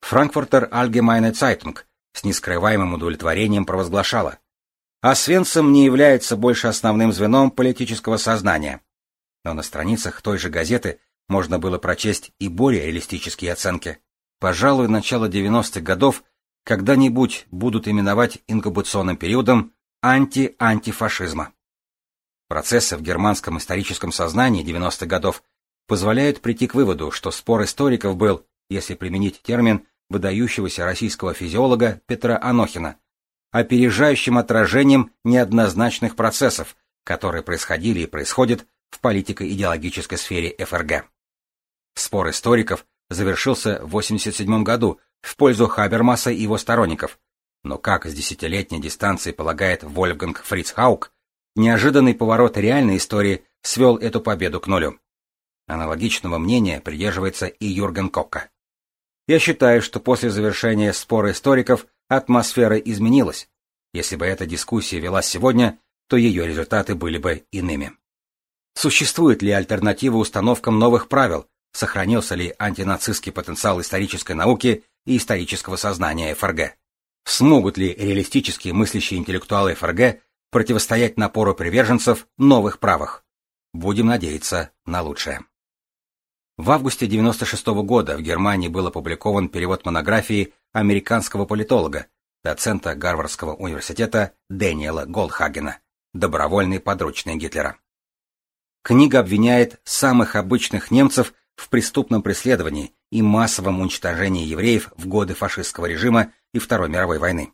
Франкфуртер Allgemeine Zeitung с нескрываемым удовлетворением провозглашала. А Свенцем не является больше основным звеном политического сознания. Но на страницах той же газеты можно было прочесть и более реалистические оценки. Пожалуй, начало 90-х годов когда-нибудь будут именовать инкубационным периодом анти-антифашизма. Процессы в германском историческом сознании 90-х годов позволяют прийти к выводу, что спор историков был, если применить термин выдающегося российского физиолога Петра Анохина, опережающим отражением неоднозначных процессов, которые происходили и происходят в политико-идеологической сфере ФРГ. Спор историков завершился в 1987 году в пользу Хабермаса и его сторонников, но как с десятилетней дистанции полагает Вольфганг Фриц Хаук, неожиданный поворот реальной истории свел эту победу к нулю. Аналогичного мнения придерживается и Юрген Кокка. Я считаю, что после завершения спора историков атмосфера изменилась. Если бы эта дискуссия велась сегодня, то ее результаты были бы иными. Существует ли альтернатива установкам новых правил, сохранился ли антинацистский потенциал исторической науки и исторического сознания ФРГ. Смогут ли реалистические мыслящие интеллектуалы ФРГ противостоять напору приверженцев новых правых? Будем надеяться на лучшее. В августе 96 -го года в Германии был опубликован перевод монографии американского политолога, доцента Гарвардского университета Дэниела Голдхагена «Добровольный подручный Гитлера». Книга обвиняет самых обычных немцев в преступном преследовании и массовом уничтожении евреев в годы фашистского режима и Второй мировой войны.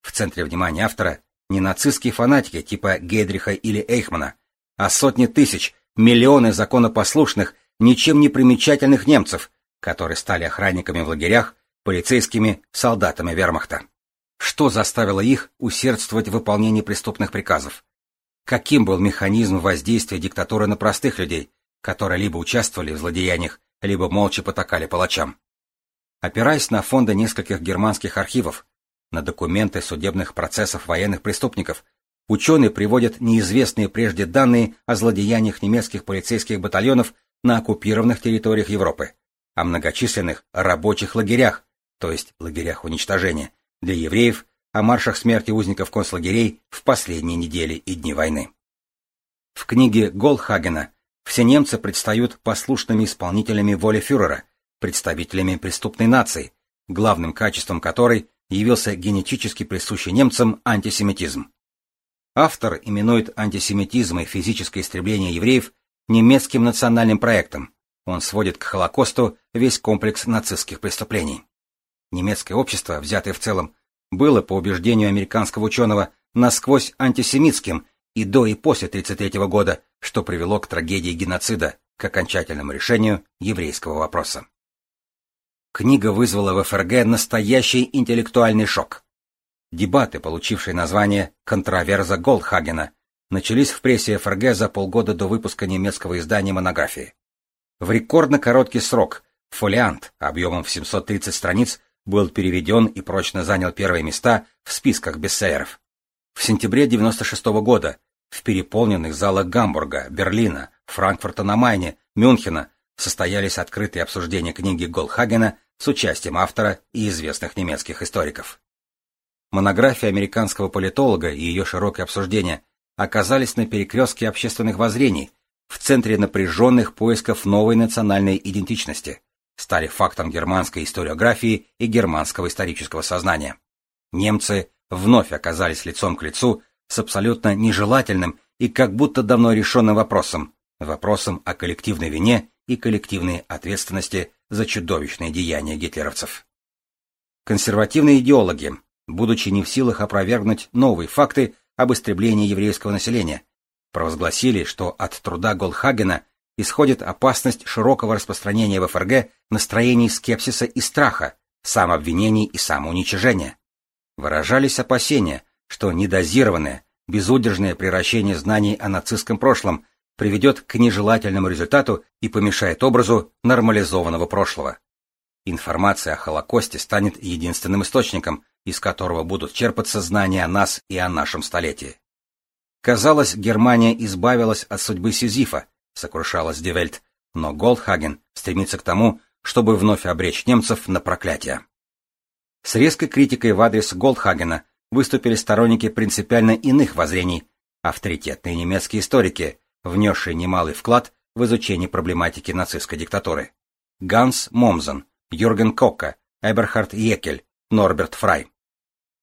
В центре внимания автора не нацистские фанатики типа Гейдриха или Эйхмана, а сотни тысяч, миллионы законопослушных, ничем не примечательных немцев, которые стали охранниками в лагерях, полицейскими, солдатами вермахта. Что заставило их усердствовать в выполнении преступных приказов? Каким был механизм воздействия диктатуры на простых людей, которые либо участвовали в злодеяниях, либо молча потакали палачам. Опираясь на фонды нескольких германских архивов, на документы судебных процессов военных преступников, ученые приводят неизвестные прежде данные о злодеяниях немецких полицейских батальонов на оккупированных территориях Европы, о многочисленных рабочих лагерях, то есть лагерях уничтожения, для евреев, о маршах смерти узников концлагерей в последние недели и дни войны. В книге Голхагена все немцы предстают послушными исполнителями воли фюрера, представителями преступной нации, главным качеством которой явился генетически присущий немцам антисемитизм. Автор именует антисемитизм и физическое истребление евреев немецким национальным проектом. Он сводит к Холокосту весь комплекс нацистских преступлений. Немецкое общество, взятое в целом, было, по убеждению американского ученого, насквозь антисемитским и до и после 1933 года, что привело к трагедии геноцида, к окончательному решению еврейского вопроса. Книга вызвала в ФРГ настоящий интеллектуальный шок. Дебаты, получившие название «Контраверза Голдхагена», начались в прессе ФРГ за полгода до выпуска немецкого издания монографии. В рекордно короткий срок фолиант объемом в 730 страниц был переведен и прочно занял первые места в списках бестселлеров. В сентябре 96 -го года в переполненных залах Гамбурга, Берлина, Франкфурта на Майне, Мюнхена состоялись открытые обсуждения книги Голхагена с участием автора и известных немецких историков. Монография американского политолога и ее широкое обсуждение оказались на перекрестке общественных воззрений, в центре напряженных поисков новой национальной идентичности, стали фактом германской историографии и германского исторического сознания. Немцы вновь оказались лицом к лицу с абсолютно нежелательным и как будто давно решенным вопросом, вопросом о коллективной вине и коллективной ответственности за чудовищные деяния гитлеровцев. Консервативные идеологи, будучи не в силах опровергнуть новые факты об истреблении еврейского населения, провозгласили, что от труда Голхагена исходит опасность широкого распространения в ФРГ настроений скепсиса и страха, самообвинений и самоуничижения. Выражались опасения, что недозированное, безудержное превращение знаний о нацистском прошлом приведет к нежелательному результату и помешает образу нормализованного прошлого. Информация о Холокосте станет единственным источником, из которого будут черпаться знания о нас и о нашем столетии. Казалось, Германия избавилась от судьбы Сизифа, сокрушалась Die Welt, но Голдхаген стремится к тому, чтобы вновь обречь немцев на проклятие. С резкой критикой в адрес Голдхагена выступили сторонники принципиально иных воззрений, авторитетные немецкие историки, внесшие немалый вклад в изучение проблематики нацистской диктатуры. Ганс Момзен, Юрген Кокка, Эберхард Екель, Норберт Фрай.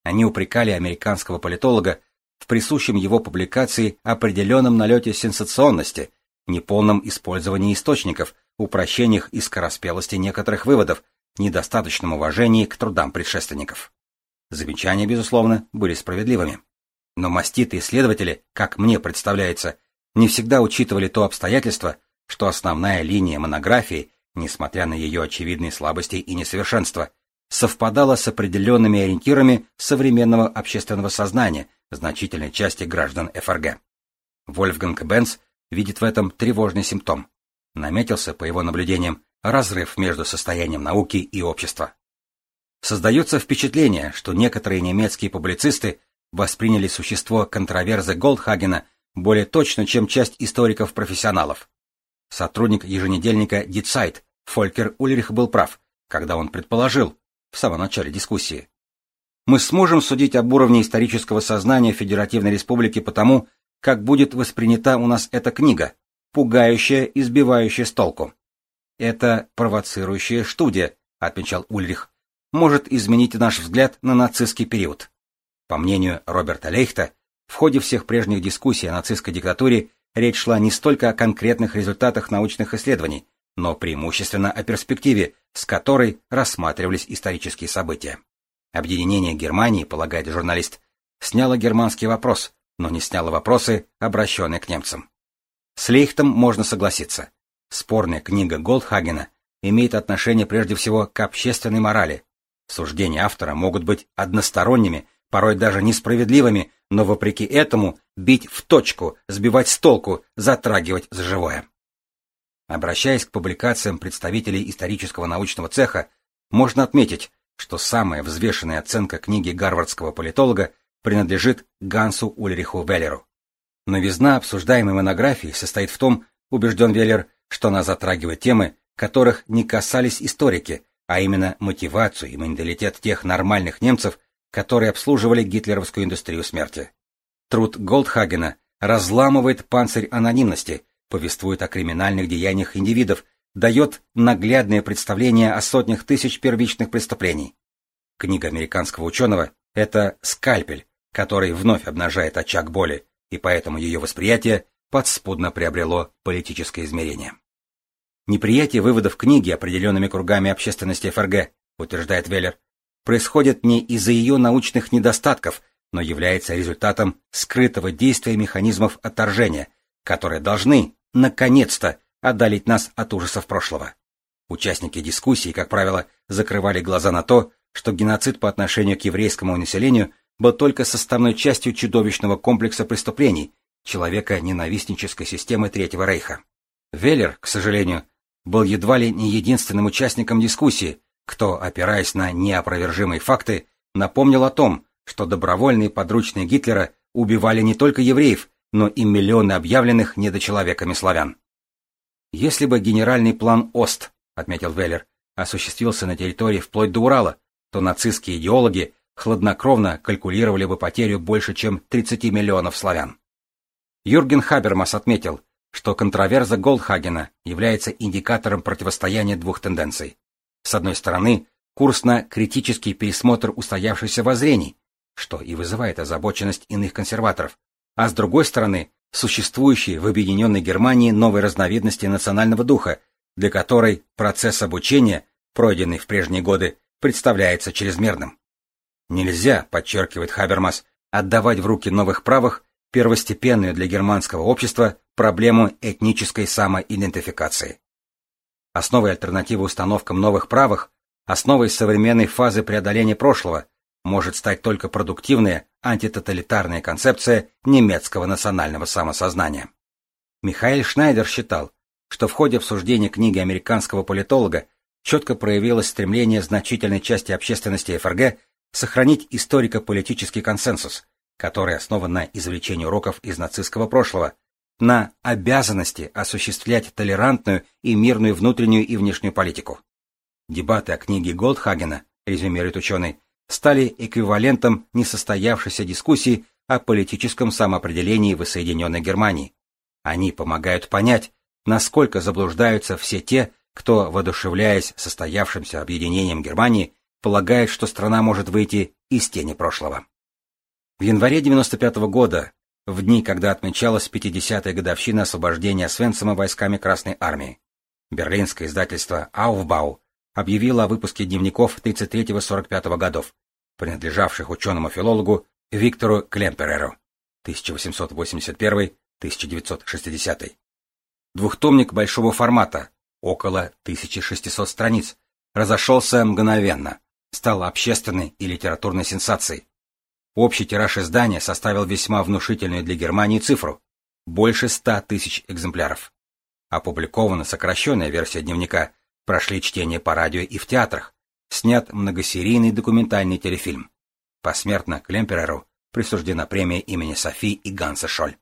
Они упрекали американского политолога в присущем его публикации определенном налете сенсационности, неполном использовании источников, упрощениях и скороспелости некоторых выводов, недостаточном уважении к трудам предшественников. Замечания, безусловно, были справедливыми. Но маститые исследователи, как мне представляется, не всегда учитывали то обстоятельство, что основная линия монографии, несмотря на ее очевидные слабости и несовершенства, совпадала с определенными ориентирами современного общественного сознания значительной части граждан ФРГ. Вольфганг Бенц видит в этом тревожный симптом. Наметился, по его наблюдениям, разрыв между состоянием науки и общества. Создается впечатление, что некоторые немецкие публицисты восприняли существо контроверзы Голдхагена более точно, чем часть историков-профессионалов. Сотрудник еженедельника Zeit Фолькер Ульрих был прав, когда он предположил, в самом начале дискуссии, мы сможем судить об уровне исторического сознания Федеративной Республики потому, как будет воспринята у нас эта книга, пугающая и сбивающая с толку. Это провоцирующая студия, отмечал Ульрих, может изменить наш взгляд на нацистский период. По мнению Роберта Лейхта, в ходе всех прежних дискуссий о нацистской диктатуре речь шла не столько о конкретных результатах научных исследований, но преимущественно о перспективе, с которой рассматривались исторические события. Объединение Германии, полагает журналист, сняло германский вопрос, но не сняло вопросы, обращенные к немцам. С Лейхтом можно согласиться. Спорная книга Голдхагена имеет отношение прежде всего к общественной морали, Суждения автора могут быть односторонними, порой даже несправедливыми, но вопреки этому бить в точку, сбивать с толку, затрагивать за живое. Обращаясь к публикациям представителей исторического научного цеха, можно отметить, что самая взвешенная оценка книги гарвардского политолога принадлежит Гансу Ульриху Веллеру. Новизна обсуждаемой монографии состоит в том, убежден Веллер, что она затрагивает темы, которых не касались историки, а именно мотивацию и менталитет тех нормальных немцев, которые обслуживали гитлеровскую индустрию смерти. Труд Голдхагена разламывает панцирь анонимности, повествует о криминальных деяниях индивидов, дает наглядное представление о сотнях тысяч первичных преступлений. Книга американского ученого — это скальпель, который вновь обнажает очаг боли, и поэтому ее восприятие подспудно приобрело политическое измерение. Неприятие выводов книги определенными кругами общественности ФРГ, утверждает Веллер, происходит не из-за ее научных недостатков, но является результатом скрытого действия механизмов отторжения, которые должны, наконец-то, отдалить нас от ужасов прошлого. Участники дискуссии, как правило, закрывали глаза на то, что геноцид по отношению к еврейскому населению был только составной частью чудовищного комплекса преступлений человека ненавистнической системы Третьего Рейха. Веллер, к сожалению, был едва ли не единственным участником дискуссии, кто, опираясь на неопровержимые факты, напомнил о том, что добровольные подручные Гитлера убивали не только евреев, но и миллионы объявленных недочеловеками славян. Если бы генеральный план ОСТ, отметил Веллер, осуществился на территории вплоть до Урала, то нацистские идеологи хладнокровно калькулировали бы потерю больше, чем 30 миллионов славян. Юрген Хабермас отметил, что контроверза Голдхагена является индикатором противостояния двух тенденций. С одной стороны, курс на критический пересмотр устоявшихся воззрений, что и вызывает озабоченность иных консерваторов, а с другой стороны, существующие в Объединенной Германии новой разновидности национального духа, для которой процесс обучения, пройденный в прежние годы, представляется чрезмерным. Нельзя, подчеркивает Хабермас, отдавать в руки новых правых первостепенную для германского общества проблему этнической самоидентификации. Основой альтернативы установкам новых правых, основой современной фазы преодоления прошлого может стать только продуктивная антитоталитарная концепция немецкого национального самосознания. Михаил Шнайдер считал, что в ходе обсуждения книги американского политолога четко проявилось стремление значительной части общественности ФРГ сохранить историко-политический консенсус, который основан на извлечении уроков из нацистского прошлого, на обязанности осуществлять толерантную и мирную внутреннюю и внешнюю политику. Дебаты о книге Голдхагена, резюмирует ученый, стали эквивалентом несостоявшейся дискуссии о политическом самоопределении воссоединенной Германии. Они помогают понять, насколько заблуждаются все те, кто, воодушевляясь состоявшимся объединением Германии, полагает, что страна может выйти из тени прошлого. В январе 95 -го года, в дни, когда отмечалась 50-я годовщина освобождения Свенцема войсками Красной Армии, берлинское издательство «Aufbau» объявило о выпуске дневников 33-45 годов, принадлежавших ученому-филологу Виктору Клемпереру 1881-1960. Двухтомник большого формата, около 1600 страниц, разошелся мгновенно, стал общественной и литературной сенсацией. Общий тираж издания составил весьма внушительную для Германии цифру – больше 100 тысяч экземпляров. Опубликована сокращенная версия дневника, прошли чтение по радио и в театрах, снят многосерийный документальный телефильм. Посмертно Клемпереру присуждена премия имени Софи и Ганса Шоль.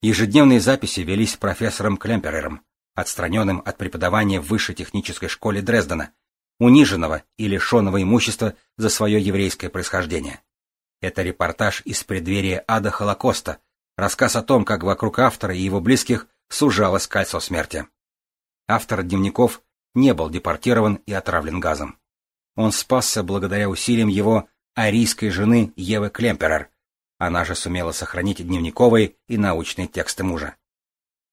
Ежедневные записи велись профессором Клемперером, отстраненным от преподавания в высшей технической школе Дрездена, униженного и лишенного имущества за свое еврейское происхождение. Это репортаж из преддверия ада Холокоста, рассказ о том, как вокруг автора и его близких сужалось кольцо смерти. Автор дневников не был депортирован и отравлен газом. Он спасся благодаря усилиям его арийской жены Евы Клемперер. Она же сумела сохранить дневниковые и научные тексты мужа.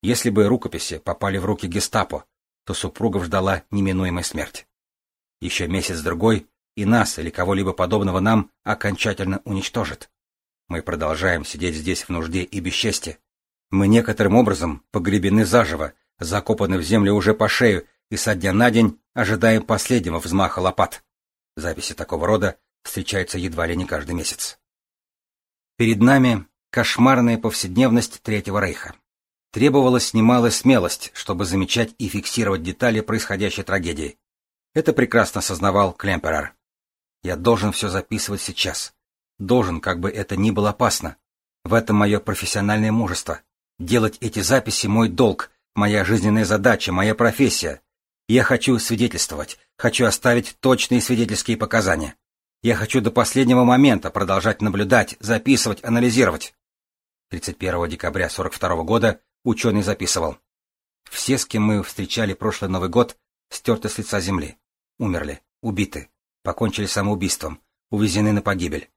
Если бы рукописи попали в руки гестапо, то супругов ждала неминуемая смерть. Еще месяц-другой, и нас или кого-либо подобного нам окончательно уничтожит. Мы продолжаем сидеть здесь в нужде и бесчестье. Мы некоторым образом погребены заживо, закопаны в землю уже по шею и со дня на день ожидаем последнего взмаха лопат. Записи такого рода встречаются едва ли не каждый месяц. Перед нами кошмарная повседневность Третьего Рейха. Требовалась немалая смелость, чтобы замечать и фиксировать детали происходящей трагедии. Это прекрасно сознавал Клемперер. Я должен все записывать сейчас. Должен, как бы это ни было опасно. В этом мое профессиональное мужество. Делать эти записи мой долг, моя жизненная задача, моя профессия. Я хочу свидетельствовать, хочу оставить точные свидетельские показания. Я хочу до последнего момента продолжать наблюдать, записывать, анализировать. 31 декабря 42 года ученый записывал. Все, с кем мы встречали прошлый Новый год, стерты с лица земли. Умерли, убиты, покончили самоубийством, увезены на погибель.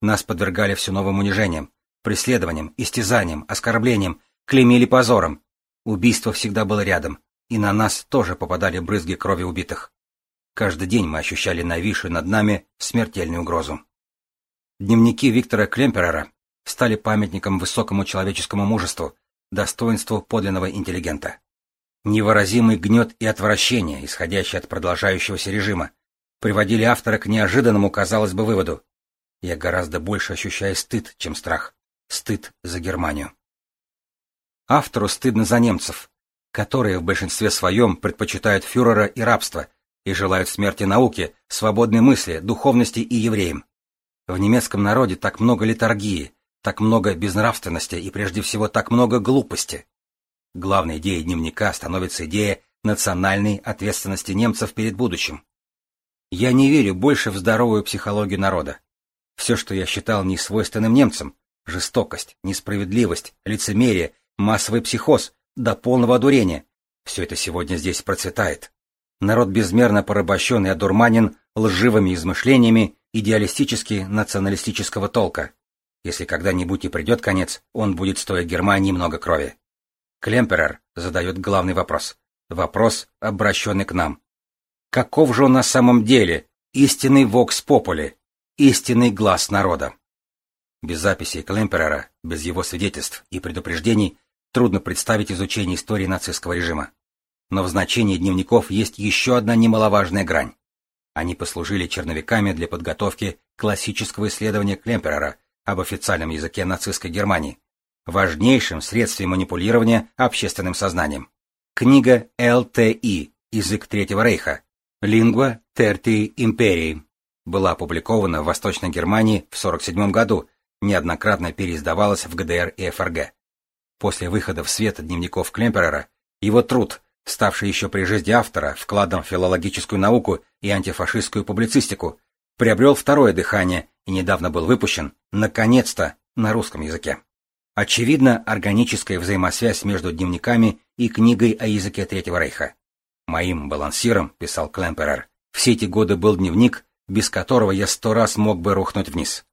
Нас подвергали все новым унижениям, преследованиям, истязаниям, оскорблениям, клеймили позором. Убийство всегда было рядом, и на нас тоже попадали брызги крови убитых. Каждый день мы ощущали нависшую над нами смертельную угрозу. Дневники Виктора Клемперера стали памятником высокому человеческому мужеству, достоинству подлинного интеллигента. Невыразимый гнет и отвращение, исходящие от продолжающегося режима, приводили автора к неожиданному, казалось бы, выводу. Я гораздо больше ощущаю стыд, чем страх. Стыд за Германию. Автору стыдно за немцев, которые в большинстве своем предпочитают фюрера и рабство и желают смерти науке, свободной мысли, духовности и евреям. В немецком народе так много литургии, так много безнравственности и прежде всего так много глупости. Главной идеей дневника становится идея национальной ответственности немцев перед будущим. Я не верю больше в здоровую психологию народа. Все, что я считал несвойственным немцам, жестокость, несправедливость, лицемерие, массовый психоз, до полного одурения. Все это сегодня здесь процветает. Народ безмерно порабощен и одурманен лживыми измышлениями идеалистически-националистического толка. Если когда-нибудь и придет конец, он будет стоить Германии много крови. Клемперер задает главный вопрос. Вопрос, обращенный к нам. Каков же он на самом деле, истинный вокс попули, истинный глаз народа? Без записей Клемперера, без его свидетельств и предупреждений Трудно представить изучение истории нацистского режима. Но в значении дневников есть еще одна немаловажная грань. Они послужили черновиками для подготовки классического исследования Клемперера об официальном языке нацистской Германии, важнейшем средстве манипулирования общественным сознанием. Книга ЛТИ «Язык Третьего Рейха» «Lingua Tertii Imperii» была опубликована в Восточной Германии в 1947 году, неоднократно переиздавалась в ГДР и ФРГ. После выхода в свет дневников Клемперера, его труд, ставший еще при жизни автора вкладом в филологическую науку и антифашистскую публицистику, приобрел второе дыхание и недавно был выпущен, наконец-то, на русском языке. Очевидно, органическая взаимосвязь между дневниками и книгой о языке Третьего Рейха. Моим балансиром, писал Клемперер, все эти годы был дневник, без которого я сто раз мог бы рухнуть вниз.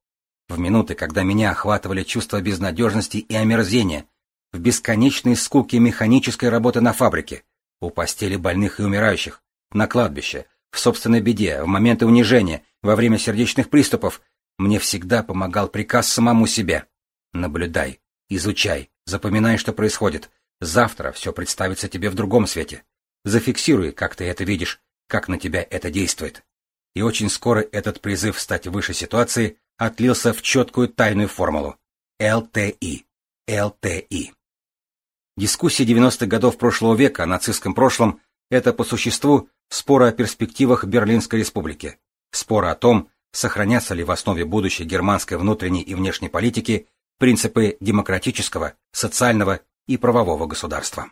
В минуты, когда меня охватывали чувства безнадежности и омерзения, в бесконечной скуке механической работы на фабрике, у постели больных и умирающих, на кладбище, в собственной беде, в моменты унижения, во время сердечных приступов, мне всегда помогал приказ самому себе. Наблюдай, изучай, запоминай, что происходит. Завтра все представится тебе в другом свете. Зафиксируй, как ты это видишь, как на тебя это действует. И очень скоро этот призыв стать выше ситуации отлился в четкую тайную формулу. ЛТИ. ЛТИ. Дискуссии 90-х годов прошлого века о нацистском прошлом – это по существу споры о перспективах Берлинской республики, споры о том, сохранятся ли в основе будущей германской внутренней и внешней политики принципы демократического, социального и правового государства.